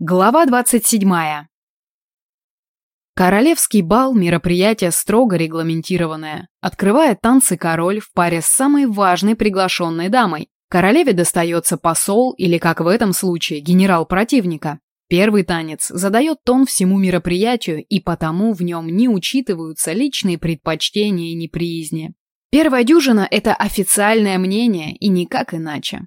Глава 27. Королевский бал – мероприятие строго регламентированное. Открывает танцы король в паре с самой важной приглашенной дамой. Королеве достается посол или, как в этом случае, генерал противника. Первый танец задает тон всему мероприятию, и потому в нем не учитываются личные предпочтения и неприязни. Первая дюжина – это официальное мнение и никак иначе.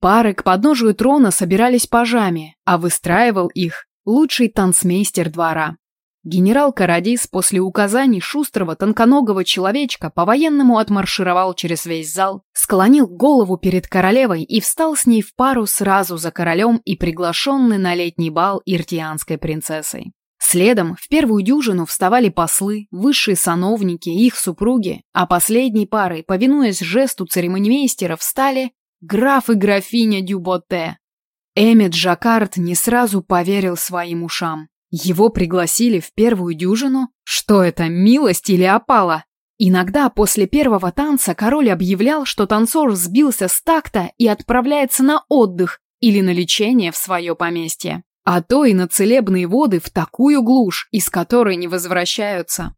Пары к подножию трона собирались пажами, а выстраивал их лучший танцмейстер двора. Генерал Карадис после указаний шустрого тонконогого человечка по-военному отмаршировал через весь зал, склонил голову перед королевой и встал с ней в пару сразу за королем и приглашенный на летний бал иртианской принцессой. Следом в первую дюжину вставали послы, высшие сановники и их супруги, а последней парой, повинуясь жесту церемонимейстера, встали Граф и графиня Дюботе. Эммет Жаккард не сразу поверил своим ушам. Его пригласили в первую дюжину? Что это, милость или опала? Иногда после первого танца король объявлял, что танцор сбился с такта и отправляется на отдых или на лечение в свое поместье. А то и на целебные воды в такую глушь, из которой не возвращаются.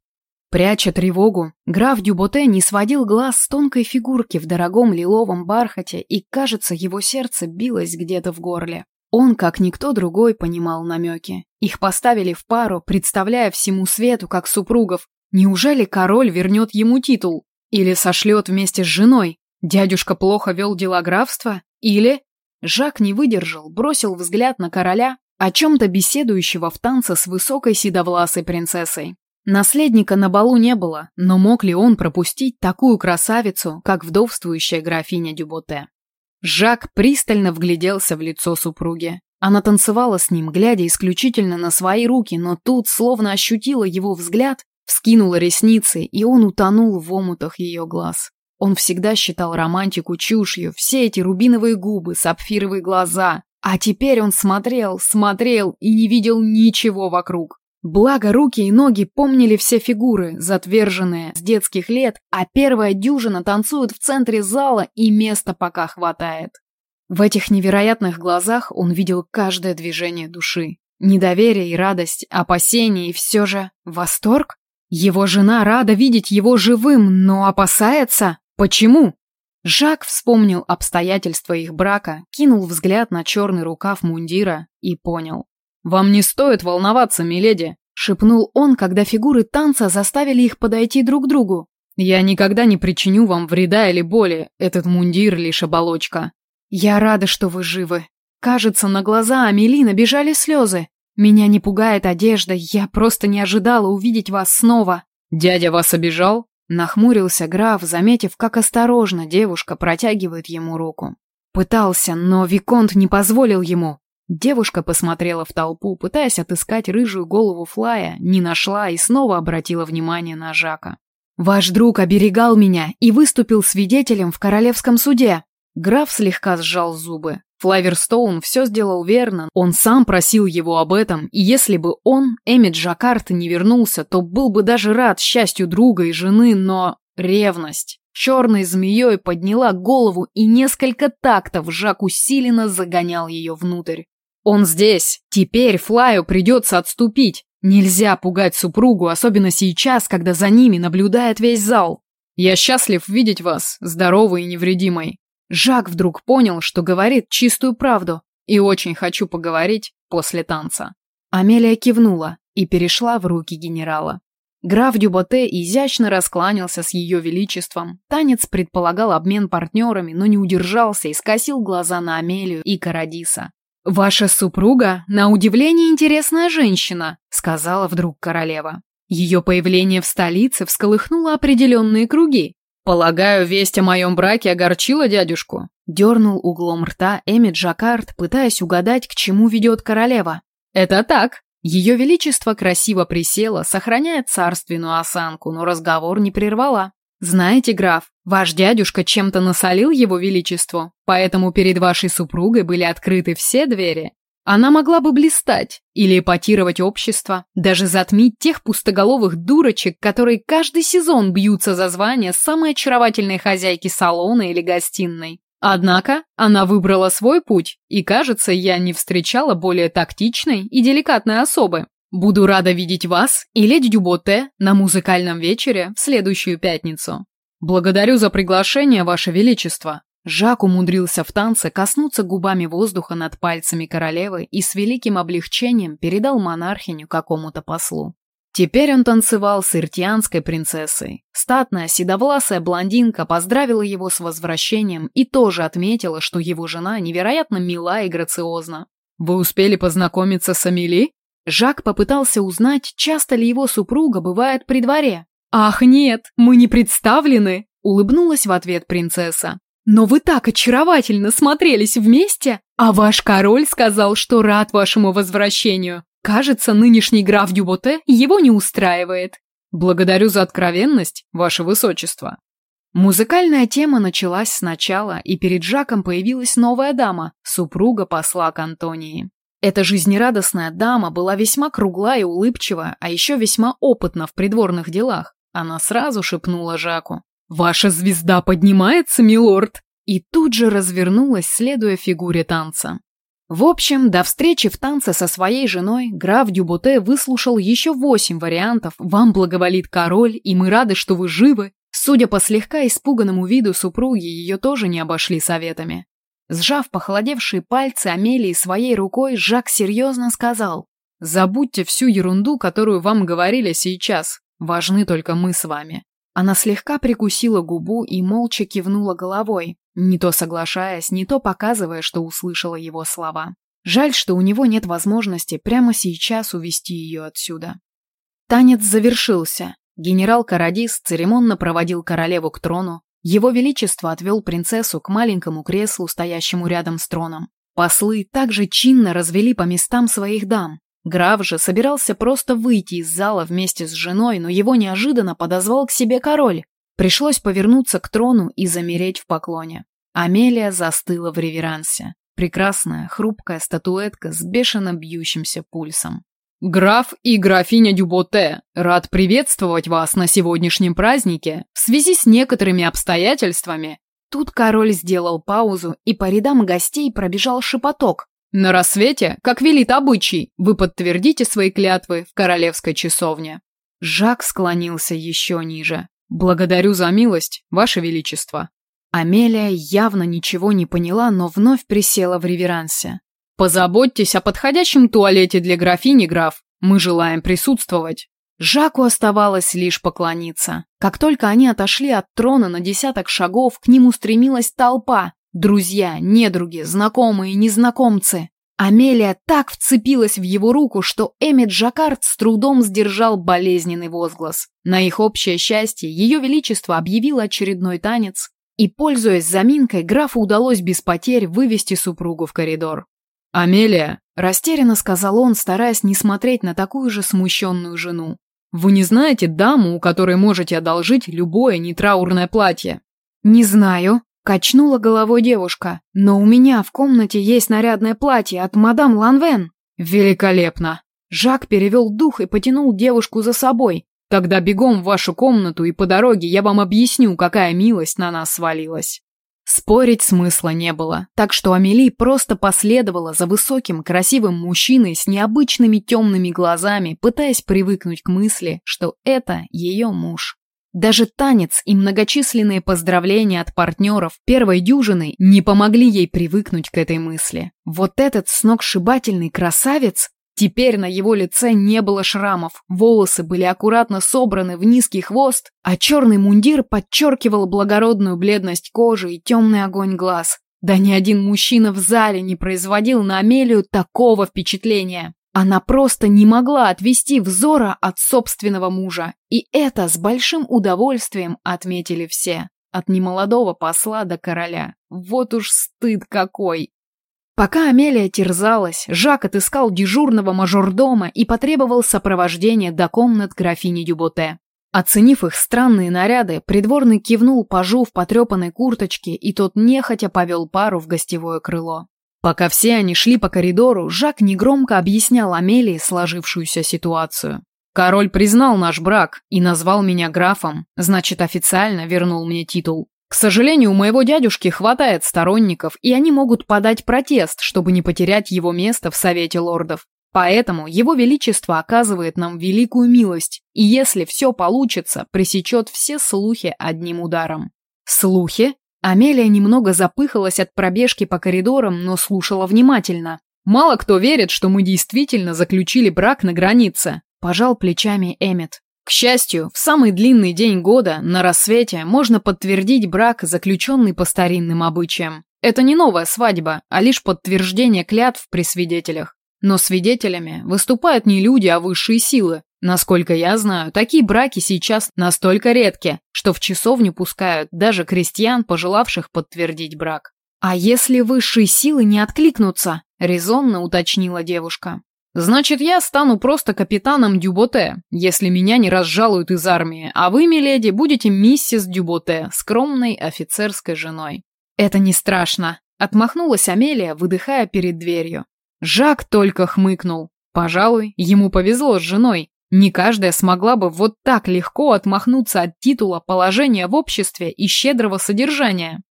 Пряча тревогу, граф Дюботе не сводил глаз с тонкой фигурки в дорогом лиловом бархате, и, кажется, его сердце билось где-то в горле. Он, как никто другой, понимал намеки. Их поставили в пару, представляя всему свету, как супругов. Неужели король вернет ему титул? Или сошлет вместе с женой? Дядюшка плохо вел дела графства? Или... Жак не выдержал, бросил взгляд на короля, о чем-то беседующего в танце с высокой седовласой принцессой. Наследника на балу не было, но мог ли он пропустить такую красавицу, как вдовствующая графиня Дюботе? Жак пристально вгляделся в лицо супруги. Она танцевала с ним, глядя исключительно на свои руки, но тут словно ощутила его взгляд, вскинула ресницы, и он утонул в омутах ее глаз. Он всегда считал романтику чушью, все эти рубиновые губы, сапфировые глаза. А теперь он смотрел, смотрел и не видел ничего вокруг. Благо, руки и ноги помнили все фигуры, затверженные с детских лет, а первая дюжина танцует в центре зала и места пока хватает. В этих невероятных глазах он видел каждое движение души. Недоверие и радость, опасение и все же восторг? Его жена рада видеть его живым, но опасается? Почему? Жак вспомнил обстоятельства их брака, кинул взгляд на черный рукав мундира и понял. «Вам не стоит волноваться, миледи», — шепнул он, когда фигуры танца заставили их подойти друг к другу. «Я никогда не причиню вам вреда или боли, этот мундир лишь оболочка». «Я рада, что вы живы. Кажется, на глаза Амелина бежали слезы. Меня не пугает одежда, я просто не ожидала увидеть вас снова». «Дядя вас обижал?» Нахмурился граф, заметив, как осторожно девушка протягивает ему руку. Пытался, но Виконт не позволил ему. Девушка посмотрела в толпу, пытаясь отыскать рыжую голову Флая, не нашла и снова обратила внимание на Жака. «Ваш друг оберегал меня и выступил свидетелем в королевском суде». Граф слегка сжал зубы. Флаверстоун все сделал верно, он сам просил его об этом, и если бы он, Эммет Жаккарт, не вернулся, то был бы даже рад счастью друга и жены, но... Ревность. Черной змеей подняла голову и несколько тактов Жак усиленно загонял ее внутрь. Он здесь. Теперь Флаю придется отступить. Нельзя пугать супругу, особенно сейчас, когда за ними наблюдает весь зал. Я счастлив видеть вас, здоровой и невредимой. Жак вдруг понял, что говорит чистую правду, и очень хочу поговорить после танца. Амелия кивнула и перешла в руки генерала. Граф Дюботе изящно раскланялся с ее величеством. Танец предполагал обмен партнерами, но не удержался и скосил глаза на Амелию и Карадиса. «Ваша супруга, на удивление, интересная женщина», — сказала вдруг королева. Ее появление в столице всколыхнуло определенные круги. «Полагаю, весть о моем браке огорчила дядюшку?» Дернул углом рта Эмит Жаккард, пытаясь угадать, к чему ведет королева. «Это так». Ее величество красиво присело, сохраняя царственную осанку, но разговор не прервала. «Знаете, граф, ваш дядюшка чем-то насолил его величеству, поэтому перед вашей супругой были открыты все двери. Она могла бы блистать или эпатировать общество, даже затмить тех пустоголовых дурочек, которые каждый сезон бьются за звание самой очаровательной хозяйки салона или гостиной. Однако она выбрала свой путь, и, кажется, я не встречала более тактичной и деликатной особы. Буду рада видеть вас и леди Дюботе на музыкальном вечере в следующую пятницу. Благодарю за приглашение, Ваше Величество. Жак умудрился в танце коснуться губами воздуха над пальцами королевы и с великим облегчением передал монархиню какому-то послу. Теперь он танцевал с иртианской принцессой. Статная, седовласая блондинка поздравила его с возвращением и тоже отметила, что его жена невероятно мила и грациозна. «Вы успели познакомиться с Амели?» Жак попытался узнать, часто ли его супруга бывает при дворе. «Ах нет, мы не представлены!» – улыбнулась в ответ принцесса. «Но вы так очаровательно смотрелись вместе, а ваш король сказал, что рад вашему возвращению. Кажется, нынешний граф Дюботе его не устраивает. Благодарю за откровенность, ваше высочество. Музыкальная тема началась сначала, и перед Жаком появилась новая дама, супруга посла к Антонии. Эта жизнерадостная дама была весьма кругла и улыбчива, а еще весьма опытна в придворных делах. Она сразу шепнула Жаку. «Ваша звезда поднимается, милорд!» И тут же развернулась, следуя фигуре танца. В общем, до встречи в танце со своей женой граф Дюбуте выслушал еще восемь вариантов «Вам благоволит король, и мы рады, что вы живы». Судя по слегка испуганному виду супруги, ее тоже не обошли советами. Сжав похолодевшие пальцы Амелии своей рукой, Жак серьезно сказал «Забудьте всю ерунду, которую вам говорили сейчас. Важны только мы с вами». Она слегка прикусила губу и молча кивнула головой, не то соглашаясь, не то показывая, что услышала его слова. Жаль, что у него нет возможности прямо сейчас увести ее отсюда. Танец завершился. Генерал Карадис церемонно проводил королеву к трону. Его Величество отвел принцессу к маленькому креслу, стоящему рядом с троном. Послы также чинно развели по местам своих дам. Граф же собирался просто выйти из зала вместе с женой, но его неожиданно подозвал к себе король. Пришлось повернуться к трону и замереть в поклоне. Амелия застыла в реверансе. Прекрасная, хрупкая статуэтка с бешено бьющимся пульсом. «Граф и графиня Дюботе, рад приветствовать вас на сегодняшнем празднике в связи с некоторыми обстоятельствами». Тут король сделал паузу, и по рядам гостей пробежал шепоток. «На рассвете, как велит обычай, вы подтвердите свои клятвы в королевской часовне». Жак склонился еще ниже. «Благодарю за милость, Ваше Величество». Амелия явно ничего не поняла, но вновь присела в реверансе. «Позаботьтесь о подходящем туалете для графини, граф. Мы желаем присутствовать». Жаку оставалось лишь поклониться. Как только они отошли от трона на десяток шагов, к ним устремилась толпа. Друзья, недруги, знакомые, незнакомцы. Амелия так вцепилась в его руку, что Эмит Джакард с трудом сдержал болезненный возглас. На их общее счастье ее величество объявило очередной танец, и, пользуясь заминкой, графу удалось без потерь вывести супругу в коридор. «Амелия», – растерянно сказал он, стараясь не смотреть на такую же смущенную жену. «Вы не знаете даму, у которой можете одолжить любое нетраурное платье?» «Не знаю», Качнула головой девушка. «Но у меня в комнате есть нарядное платье от мадам Ланвен». «Великолепно!» Жак перевел дух и потянул девушку за собой. «Тогда бегом в вашу комнату, и по дороге я вам объясню, какая милость на нас свалилась». Спорить смысла не было, так что Амели просто последовала за высоким, красивым мужчиной с необычными темными глазами, пытаясь привыкнуть к мысли, что это ее муж. Даже танец и многочисленные поздравления от партнеров первой дюжины не помогли ей привыкнуть к этой мысли. Вот этот сногсшибательный красавец, теперь на его лице не было шрамов, волосы были аккуратно собраны в низкий хвост, а черный мундир подчеркивал благородную бледность кожи и темный огонь глаз. Да ни один мужчина в зале не производил на Амелию такого впечатления. Она просто не могла отвести взора от собственного мужа, и это с большим удовольствием отметили все, от немолодого посла до короля. Вот уж стыд какой! Пока Амелия терзалась, Жак отыскал дежурного мажордома и потребовал сопровождения до комнат графини Дюботе. Оценив их странные наряды, придворный кивнул пажу в потрепанной курточке, и тот нехотя повел пару в гостевое крыло. Пока все они шли по коридору, Жак негромко объяснял Амелии сложившуюся ситуацию. «Король признал наш брак и назвал меня графом, значит, официально вернул мне титул. К сожалению, у моего дядюшки хватает сторонников, и они могут подать протест, чтобы не потерять его место в Совете лордов. Поэтому его величество оказывает нам великую милость, и если все получится, пресечет все слухи одним ударом. Слухи? Амелия немного запыхалась от пробежки по коридорам, но слушала внимательно. Мало кто верит, что мы действительно заключили брак на границе, пожал плечами Эммет. К счастью, в самый длинный день года, на рассвете, можно подтвердить брак, заключенный по старинным обычаям. Это не новая свадьба, а лишь подтверждение клятв при свидетелях. Но свидетелями выступают не люди, а высшие силы. Насколько я знаю, такие браки сейчас настолько редки, что в часовню пускают даже крестьян, пожелавших подтвердить брак. «А если высшие силы не откликнутся?» – резонно уточнила девушка. Значит, я стану просто капитаном Дюботе, если меня не разжалуют из армии, а вы, миледи, будете миссис Дюботе, скромной офицерской женой. Это не страшно, отмахнулась Амелия, выдыхая перед дверью. Жак только хмыкнул. Пожалуй, ему повезло с женой. Не каждая смогла бы вот так легко отмахнуться от титула, положения в обществе и щедрого содержания.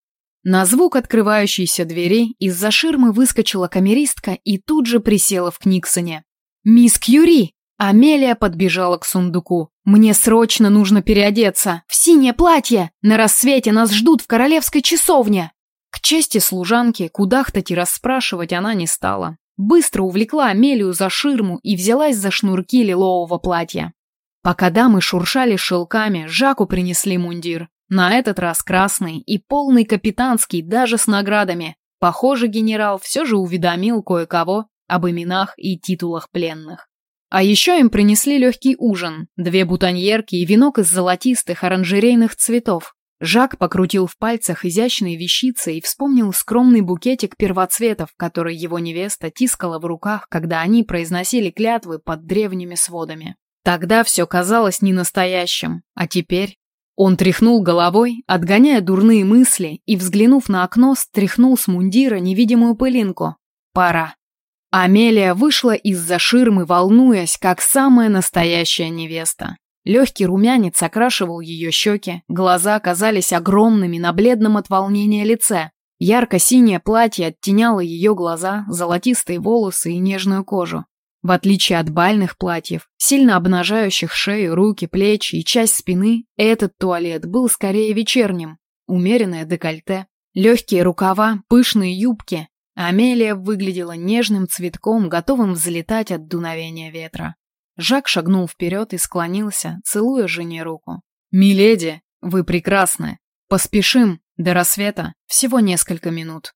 На звук открывающейся двери из-за ширмы выскочила камеристка и тут же присела в Книксоне. «Мисс Кьюри!» Амелия подбежала к сундуку. «Мне срочно нужно переодеться! В синее платье! На рассвете нас ждут в королевской часовне!» К чести служанки, кудахтать и расспрашивать она не стала. Быстро увлекла Амелию за ширму и взялась за шнурки лилового платья. Пока дамы шуршали шелками, Жаку принесли мундир. На этот раз красный и полный капитанский, даже с наградами. Похоже, генерал все же уведомил кое-кого об именах и титулах пленных. А еще им принесли легкий ужин, две бутоньерки и венок из золотистых оранжерейных цветов. Жак покрутил в пальцах изящные вещицы и вспомнил скромный букетик первоцветов, который его невеста тискала в руках, когда они произносили клятвы под древними сводами. Тогда все казалось ненастоящим, а теперь он тряхнул головой, отгоняя дурные мысли, и, взглянув на окно, стряхнул с мундира невидимую пылинку. Пора. Амелия вышла из-за ширмы, волнуясь, как самая настоящая невеста. Легкий румянец окрашивал ее щеки, глаза оказались огромными на бледном от волнения лице. Ярко-синее платье оттеняло ее глаза, золотистые волосы и нежную кожу. В отличие от бальных платьев, сильно обнажающих шею, руки, плечи и часть спины, этот туалет был скорее вечерним. Умеренное декольте, легкие рукава, пышные юбки. Амелия выглядела нежным цветком, готовым взлетать от дуновения ветра. Жак шагнул вперед и склонился, целуя жене руку. «Миледи, вы прекрасны. Поспешим, до рассвета, всего несколько минут».